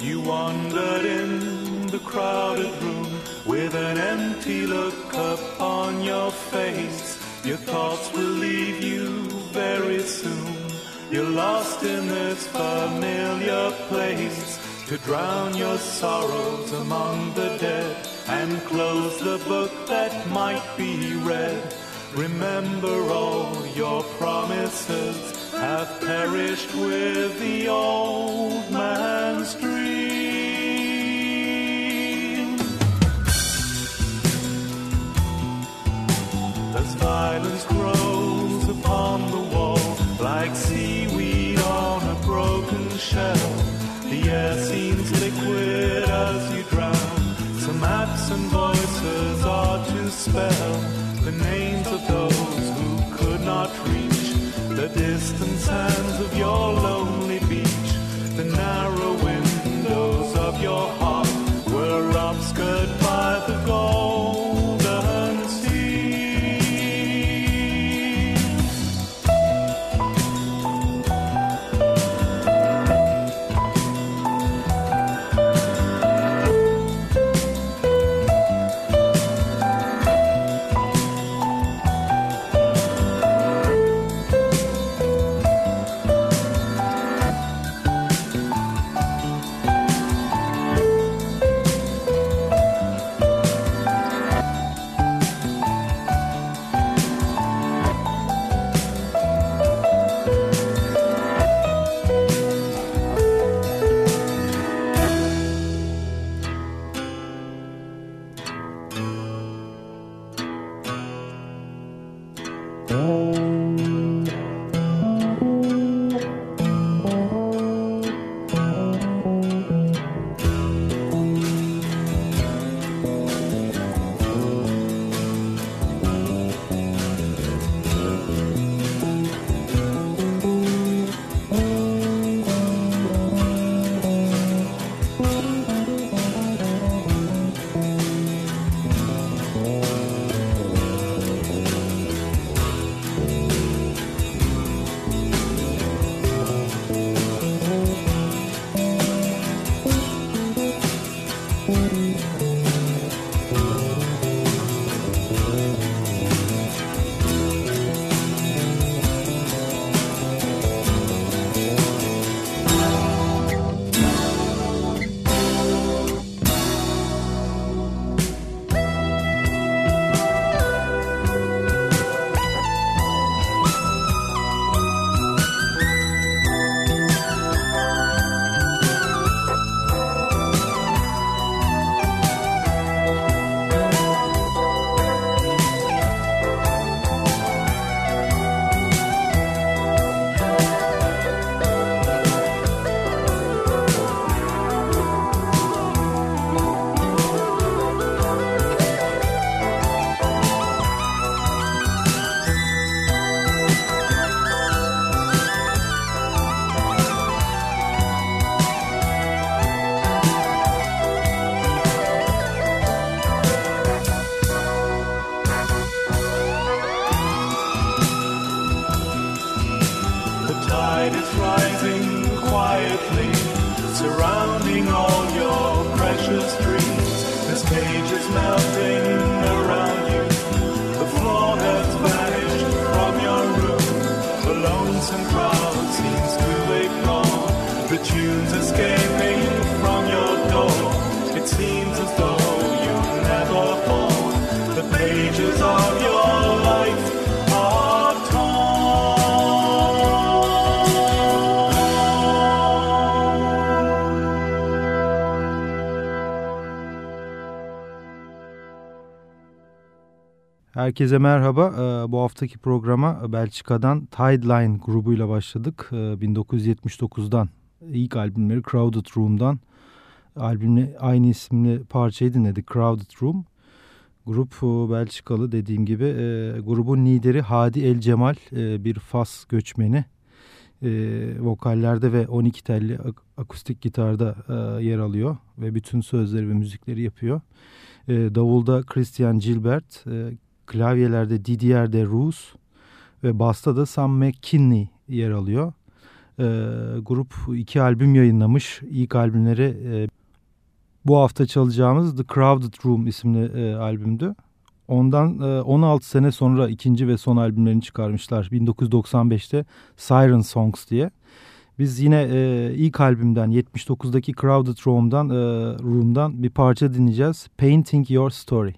You wandered in the crowded room with an empty look upon your face. Your thoughts will leave you very soon. You're lost in this familiar place to drown your sorrows among the dead and close the book that might be read. Remember all your promises have perished with the old man's dream. As violence grows upon the wall like seaweed on a broken shell, the air seems liquid as you drown. Some absent voices are to spell the names of those the distant sands of your lonely Herkese merhaba. Ee, Bu haftaki programa Belçika'dan Tideline grubuyla başladık. Ee, 1979'dan ilk albümleri Crowded Room'dan albümle aynı isimli parçayı dinledik Crowded Room. Grup e, Belçikalı dediğim gibi e, grubun lideri Hadi El Cemal e, bir Fas göçmeni. E, vokallerde ve 12 telli ak- akustik gitarda e, yer alıyor ve bütün sözleri ve müzikleri yapıyor. E, davulda Christian Gilbert, e, klavyelerde Didier de Roos ve basta da Sam McKinney yer alıyor. E, grup iki albüm yayınlamış. İlk albümleri e, bu hafta çalacağımız The Crowded Room isimli e, albümdü. Ondan e, 16 sene sonra ikinci ve son albümlerini çıkarmışlar. 1995'te Siren Songs diye. Biz yine e, ilk albümden 79'daki Crowded Room'dan, e, Room'dan bir parça dinleyeceğiz. Painting Your Story.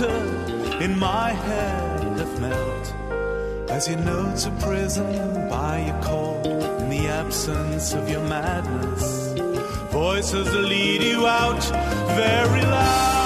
Haunted in my head have knelt. As your notes of prison by your call in the absence of your madness. Voices lead you out very loud.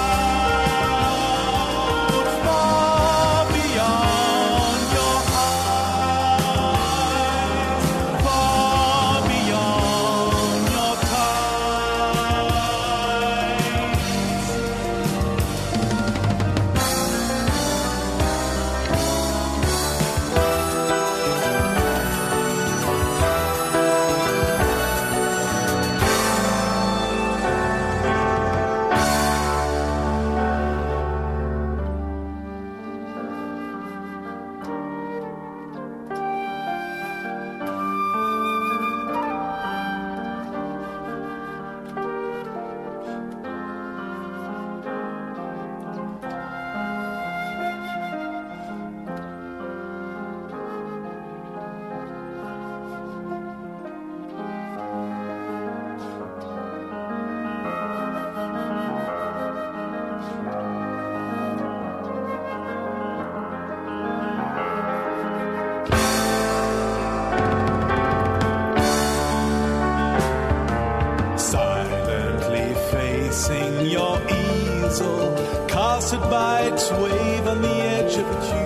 dazzle, cast it by its wave on the edge of a tube.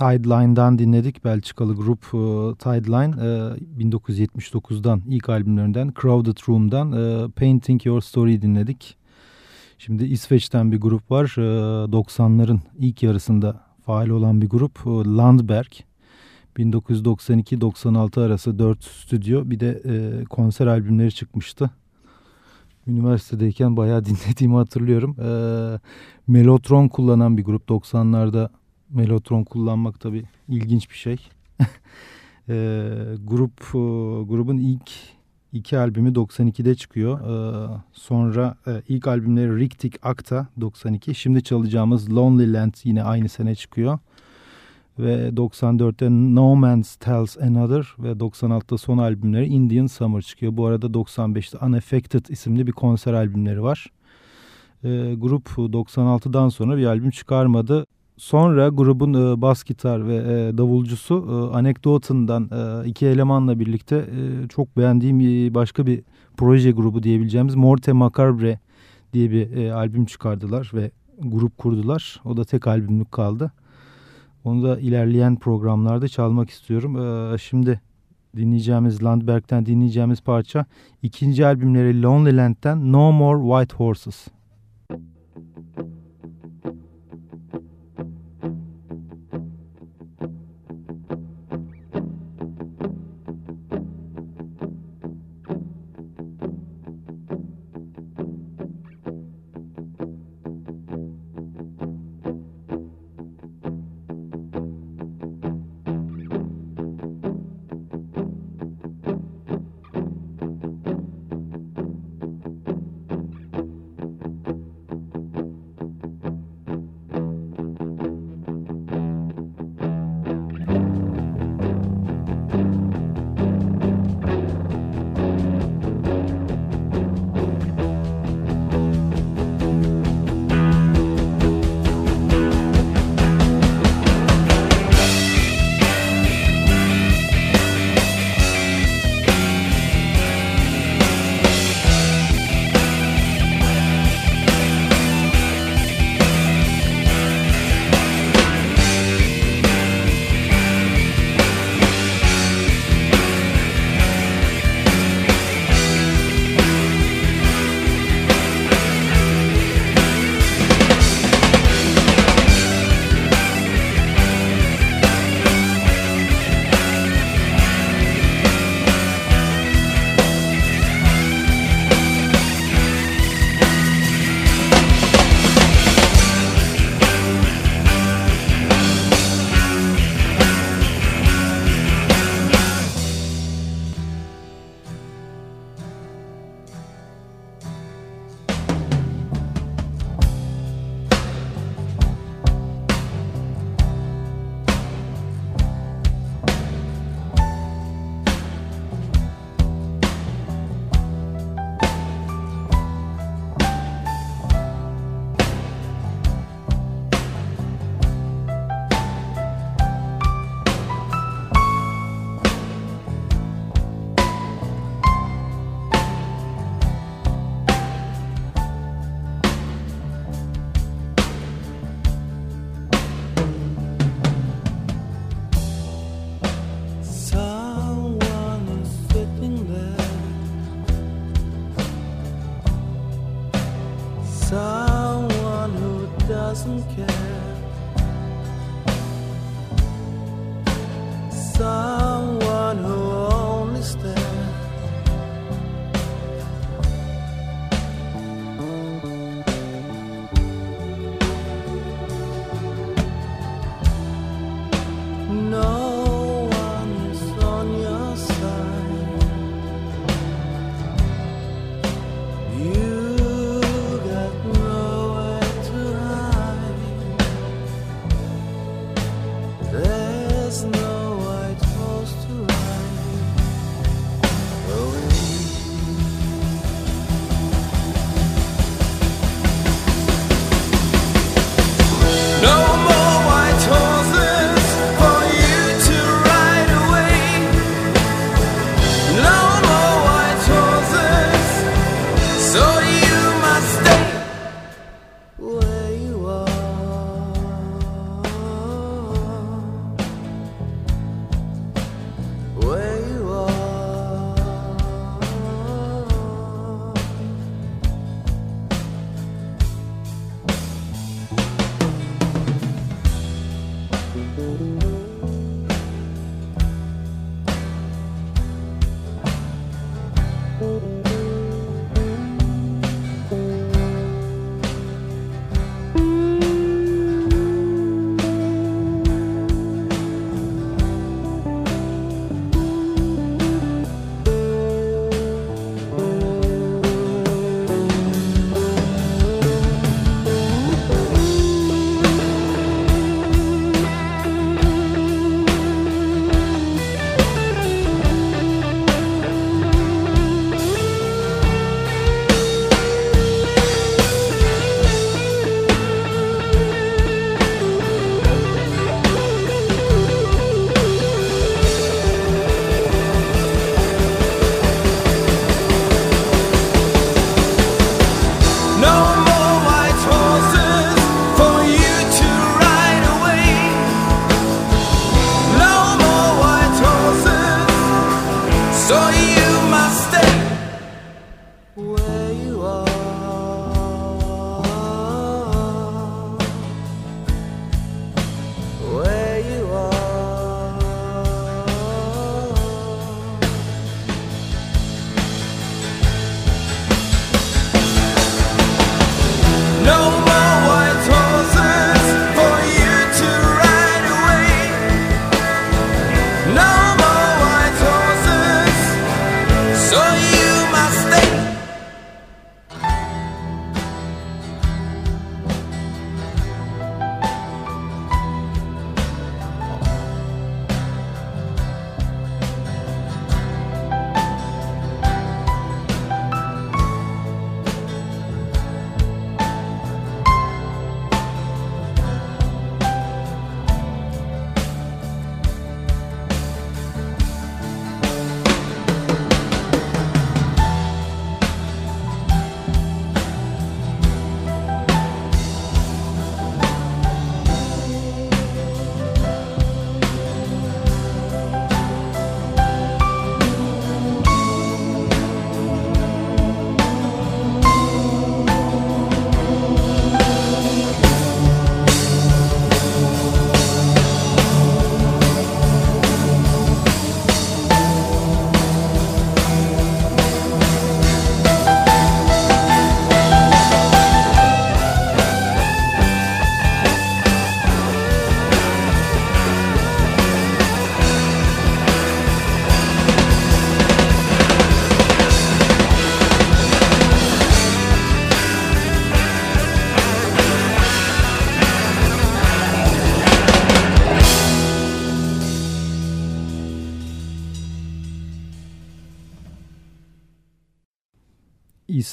Tideline'dan dinledik. Belçikalı grup e, Tideline e, 1979'dan ilk albümlerinden Crowded Room'dan e, Painting Your Story dinledik. Şimdi İsveç'ten bir grup var. E, 90'ların ilk yarısında faal olan bir grup. E, Landberg. 1992-96 arası 4 stüdyo bir de e, konser albümleri çıkmıştı. Üniversitedeyken bayağı dinlediğimi hatırlıyorum. E, Melotron kullanan bir grup 90'larda Melotron kullanmak tabii ilginç bir şey. e, grup e, grubun ilk iki albümü 92'de çıkıyor. E, sonra e, ilk albümleri Riktik Akta 92. Şimdi çalacağımız Lonely Land yine aynı sene çıkıyor. Ve 94'te No Man's Tells Another ve 96'da son albümleri Indian Summer çıkıyor. Bu arada 95'te Unaffected isimli bir konser albümleri var. E, grup 96'dan sonra bir albüm çıkarmadı. Sonra grubun e, bas gitar ve e, davulcusu e, Anekdotun'dan e, iki elemanla birlikte e, çok beğendiğim e, başka bir proje grubu diyebileceğimiz Morte Macabre diye bir e, albüm çıkardılar ve grup kurdular. O da tek albümlük kaldı. Onu da ilerleyen programlarda çalmak istiyorum. E, şimdi dinleyeceğimiz Landberg'den dinleyeceğimiz parça ikinci albümleri Lonely Land'den No More White Horses.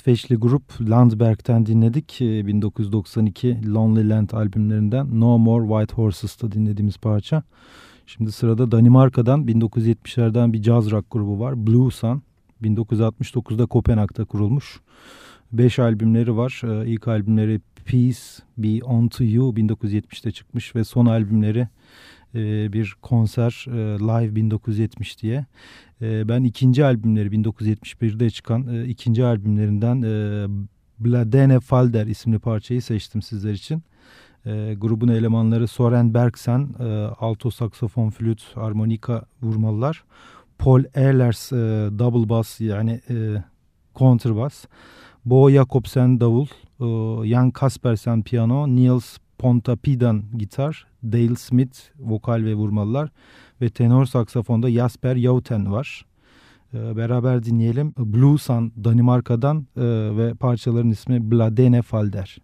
İsveçli grup Landberg'ten dinledik. 1992 ee, Lonely Land albümlerinden No More White Horses'ta dinlediğimiz parça. Şimdi sırada Danimarka'dan 1970'lerden bir jazz rock grubu var. Blue Sun. 1969'da Kopenhag'da kurulmuş. Beş albümleri var. Ee, ilk albümleri Peace Be Unto You 1970'te çıkmış ve son albümleri e, bir konser e, Live 1970 diye. E, ben ikinci albümleri 1971'de çıkan ikinci albümlerinden Bladene Falder isimli parçayı seçtim sizler için. grubun elemanları Soren Bergsen, alto saksafon, flüt, armonika vurmalılar. Paul Ehlers double bass yani e, kontrbas. Bo Jakobsen davul, Jan Kaspersen piyano, Niels Pontapidan gitar, Dale Smith vokal ve vurmalılar ve tenor saksafonda Jasper Yauten var. Ee, beraber dinleyelim. Blue Sun Danimarka'dan e, ve parçaların ismi Bladene Falder.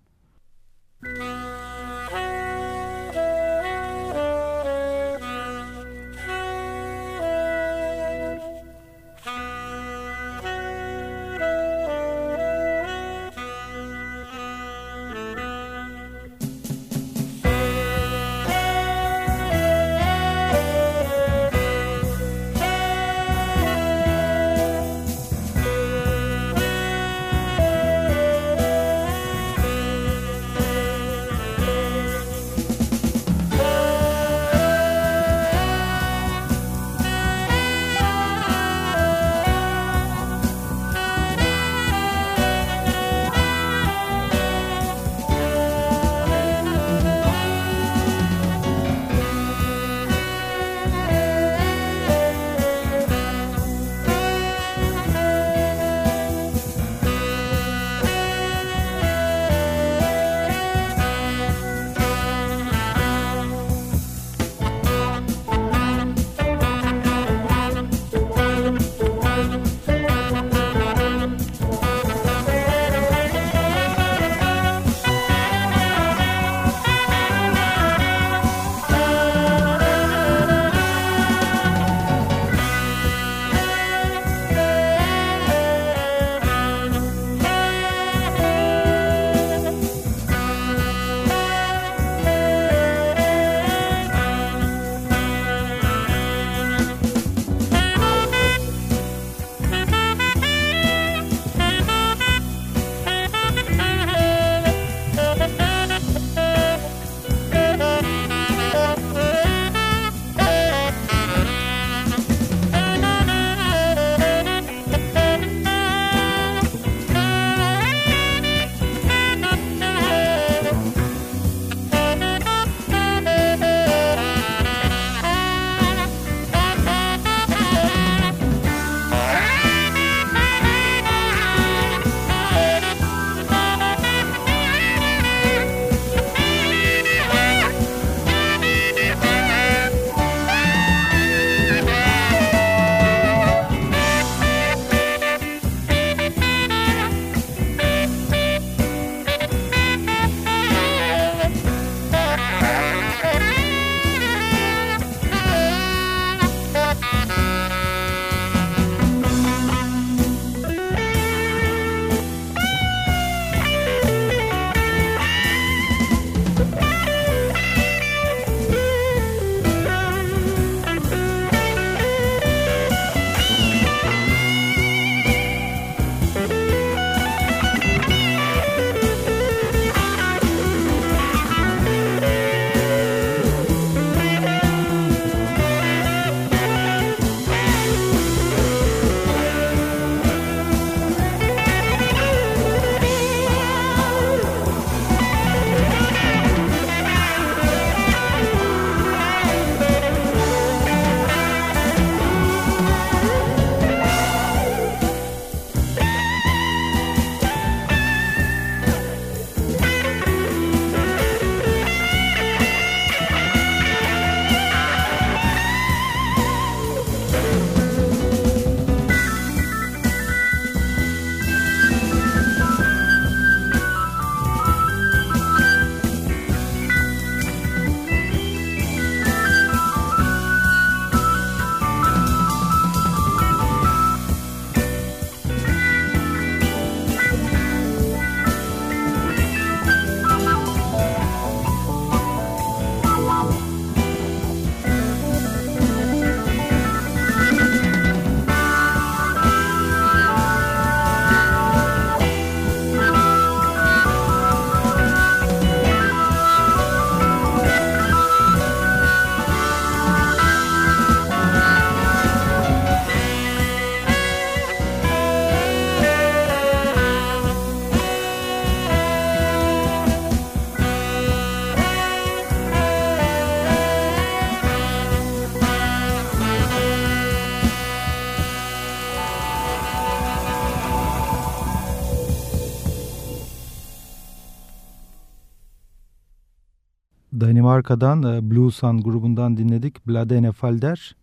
Danimarka'dan e, Blue Sun grubundan dinledik. Bladene Falder.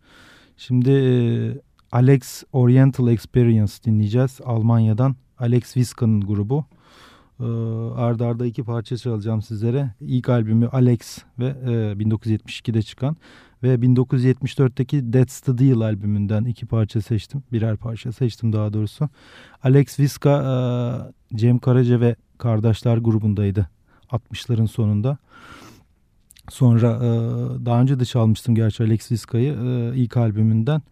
Şimdi e, Alex Oriental Experience dinleyeceğiz. Almanya'dan Alex Viska'nın grubu. E, arda arda iki parça çalacağım sizlere. İlk albümü Alex ve e, 1972'de çıkan ve 1974'teki That's the Deal albümünden iki parça seçtim. Birer parça seçtim daha doğrusu. Alex Viska e, Cem Karaca ve Kardeşler grubundaydı 60'ların sonunda. Sonra e, daha önce de çalmıştım gerçi Alex Viska'yı e, ilk albümünden.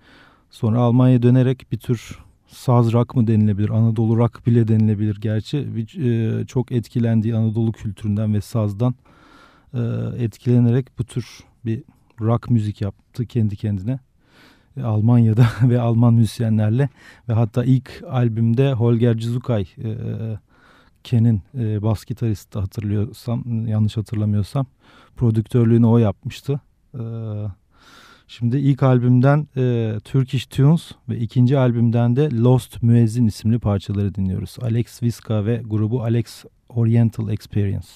Sonra Almanya'ya dönerek bir tür saz rock mı denilebilir, Anadolu rock bile denilebilir gerçi. Bir, e, çok etkilendiği Anadolu kültüründen ve sazdan e, etkilenerek bu tür bir rock müzik yaptı kendi kendine. E, Almanya'da ve Alman müzisyenlerle ve hatta ilk albümde Holger Cizukay e, Ken'in e, bas gitaristi hatırlıyorsam yanlış hatırlamıyorsam prodüktörlüğünü o yapmıştı. E, şimdi ilk albümden e, Turkish Tunes ve ikinci albümden de Lost Müezzin isimli parçaları dinliyoruz. Alex Viska ve grubu Alex Oriental Experience.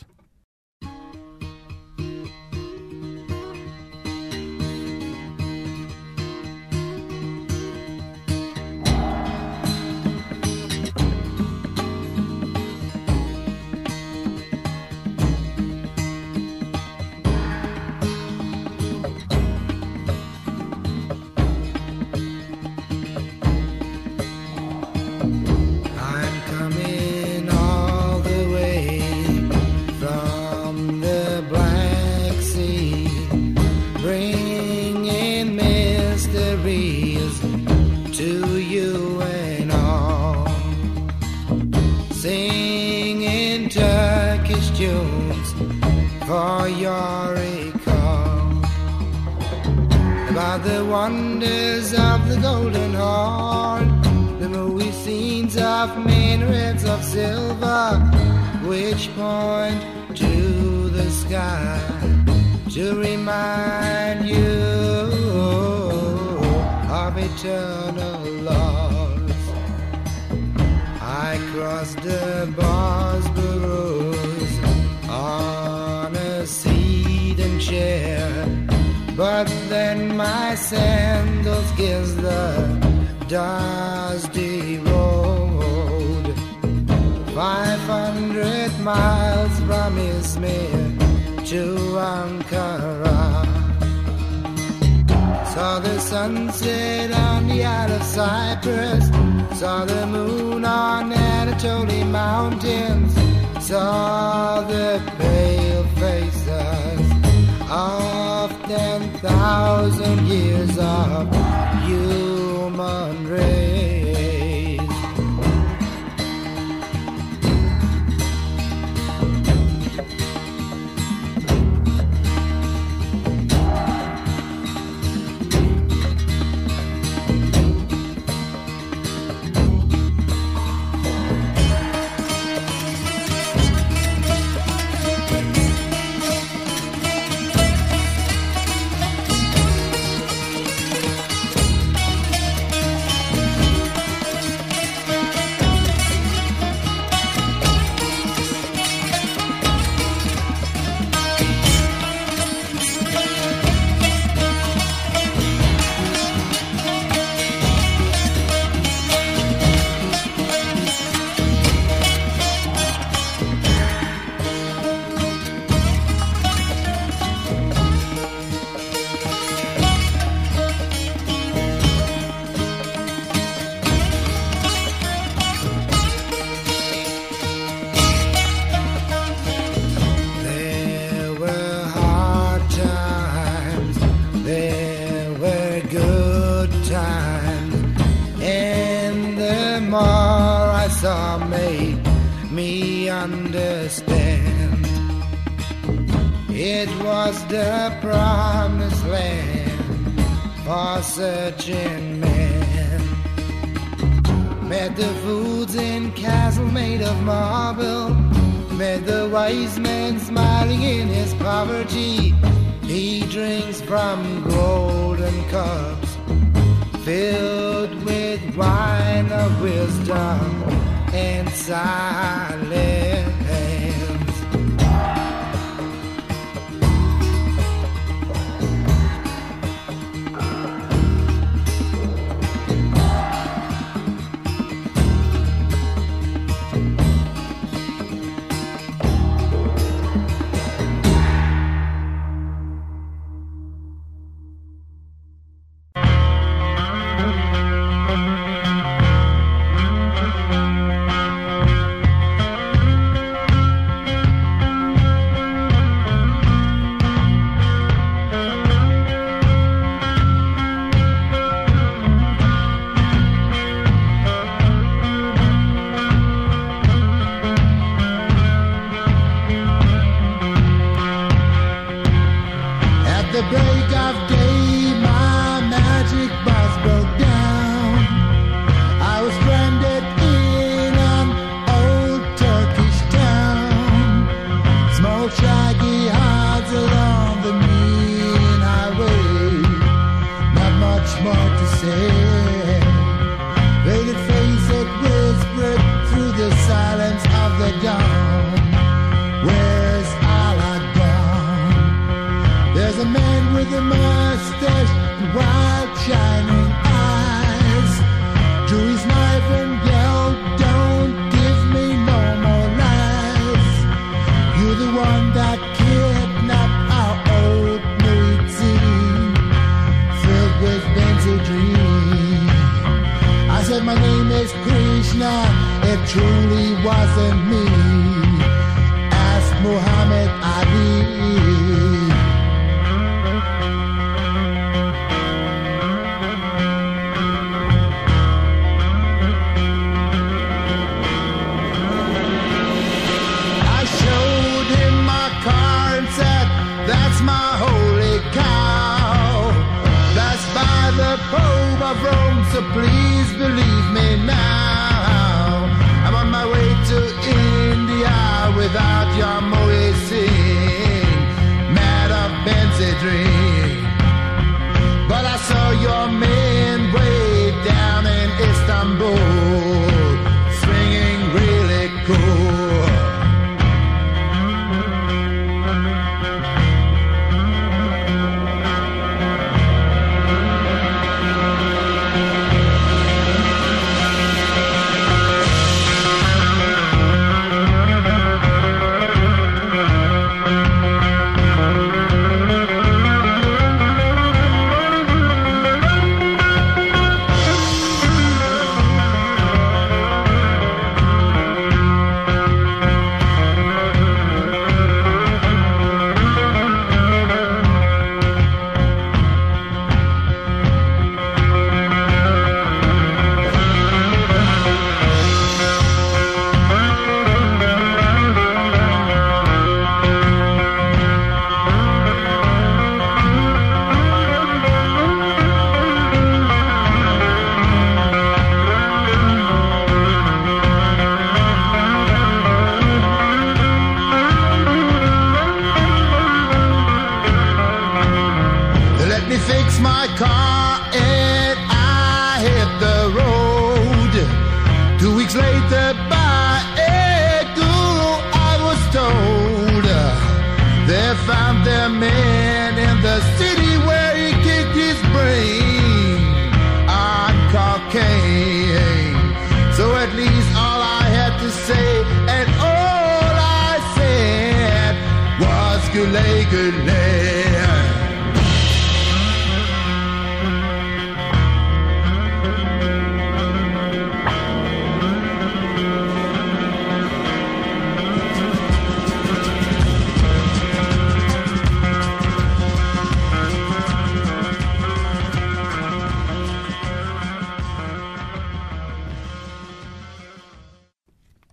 But then my sandals gives the dusty road. Five hundred miles from Izmir to Ankara. Saw the sunset on the Isle of Cyprus. Saw the moon on Anatoly mountains. Saw the pale faces. Oh, thousand years of you.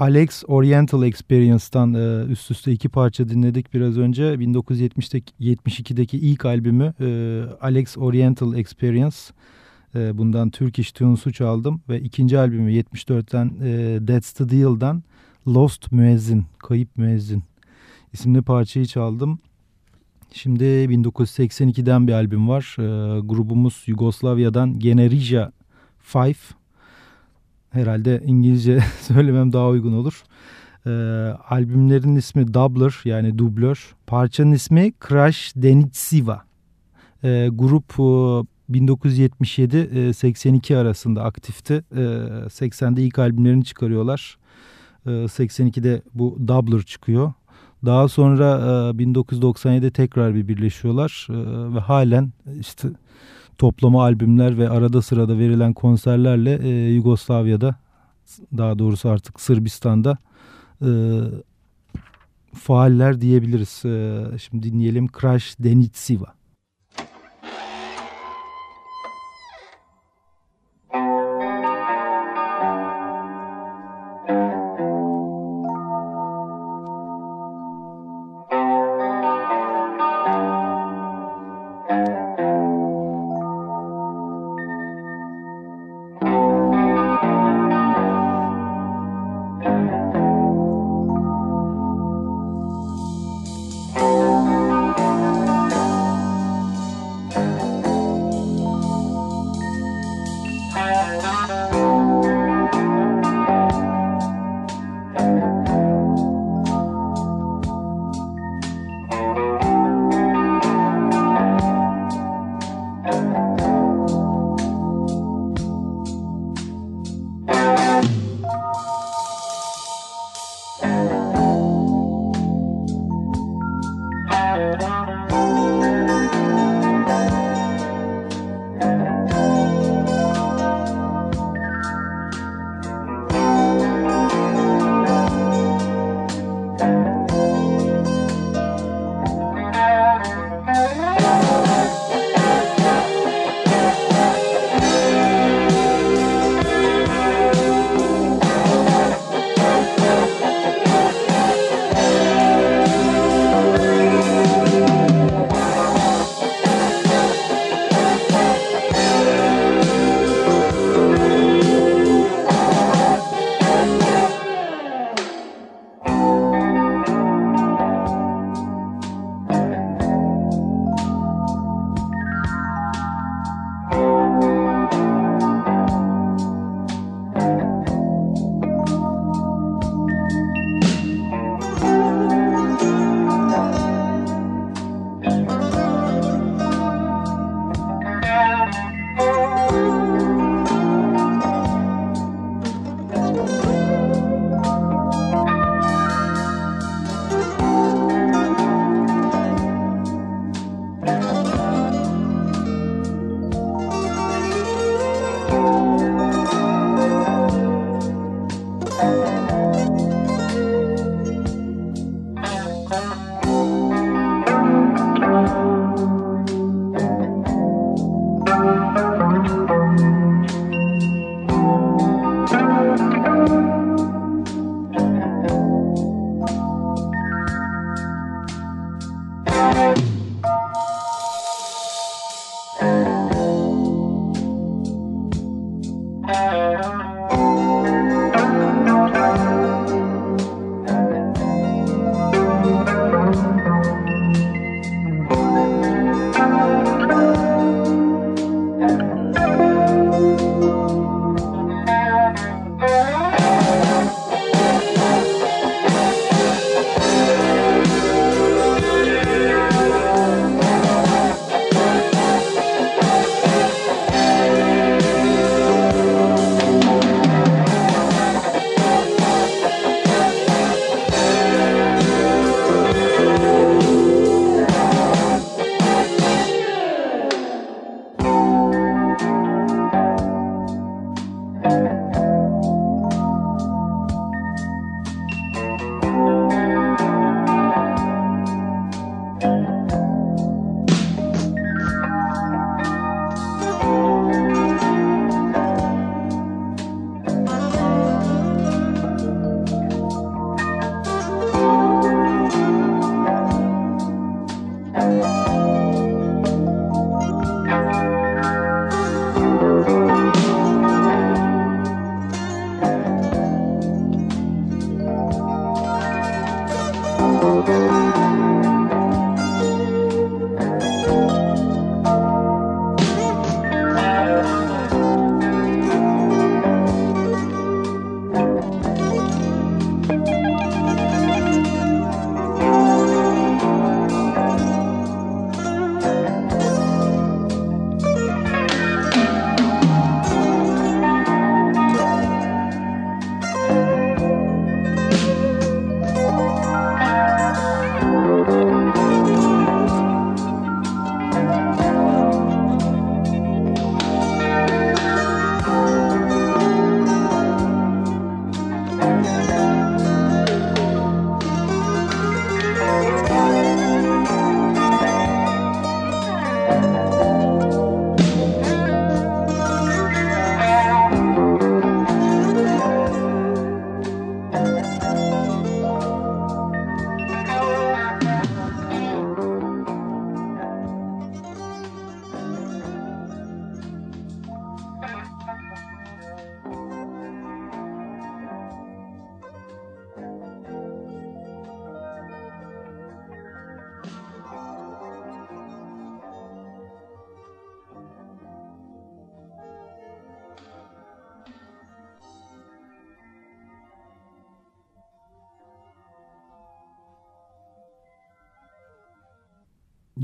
Alex Oriental Experience'tan e, üst üste iki parça dinledik biraz önce. 1972'deki ilk albümü e, Alex Oriental Experience. E, bundan Turkish Tunes'u çaldım ve ikinci albümü 74'ten e, That's the Deal'dan Lost Müezzin, Kayıp Müezzin isimli parçayı çaldım. Şimdi 1982'den bir albüm var. E, grubumuz Yugoslavya'dan Generija Five herhalde İngilizce söylemem daha uygun olur. Ee, albümlerin ismi Doubler yani dublör. Parçanın ismi Crash Denitsiva. Ee, grup e, 1977-82 arasında aktifti. Ee, 80'de ilk albümlerini çıkarıyorlar. Ee, 82'de bu Doubler çıkıyor. Daha sonra e, 1997'de tekrar bir birleşiyorlar ee, ve halen işte toplama albümler ve arada sırada verilen konserlerle e, Yugoslavya'da daha doğrusu artık Sırbistan'da e, faaller diyebiliriz. E, şimdi dinleyelim Crash Denitsiva.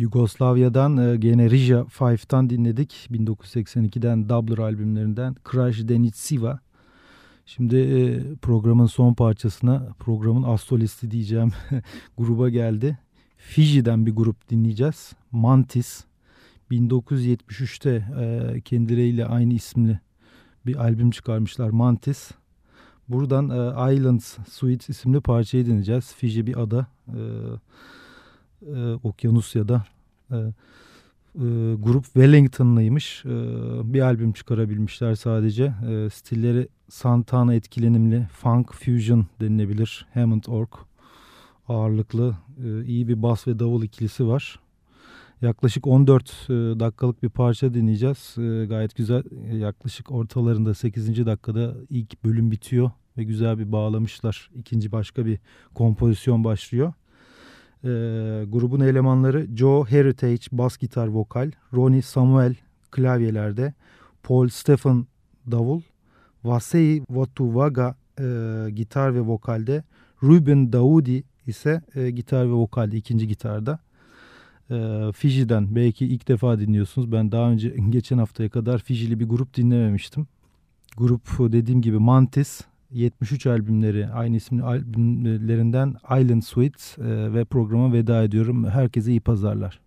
Yugoslavya'dan e, gene Rija Five'tan dinledik. 1982'den Doubler albümlerinden Crash Denitsiva. Şimdi e, programın son parçasına programın astrolisti diyeceğim gruba geldi. Fiji'den bir grup dinleyeceğiz. Mantis. 1973'te e, kendileriyle aynı isimli bir albüm çıkarmışlar Mantis. Buradan e, Islands Suite isimli parçayı dinleyeceğiz. Fiji bir ada. Okyanusya'da e, e, grup Wellington'lıymış. E, bir albüm çıkarabilmişler sadece. E, stilleri Santana etkilenimli, funk fusion denilebilir. Hammond Org ağırlıklı e, iyi bir bas ve davul ikilisi var. Yaklaşık 14 e, dakikalık bir parça dinleyeceğiz. E, gayet güzel. E, yaklaşık ortalarında 8. dakikada ilk bölüm bitiyor ve güzel bir bağlamışlar. İkinci başka bir kompozisyon başlıyor. E, grubun elemanları Joe Heritage bas gitar vokal, Ronnie Samuel klavyelerde, Paul Stephen davul, Vasey Vatuvaga e, gitar ve vokalde, Ruben Daudi ise e, gitar ve vokalde ikinci gitarda. E, Fiji'den belki ilk defa dinliyorsunuz. Ben daha önce geçen haftaya kadar Fijili bir grup dinlememiştim. Grup dediğim gibi Mantis 73 albümleri aynı isimli albümlerinden Island Suite e, ve programa veda ediyorum. Herkese iyi pazarlar.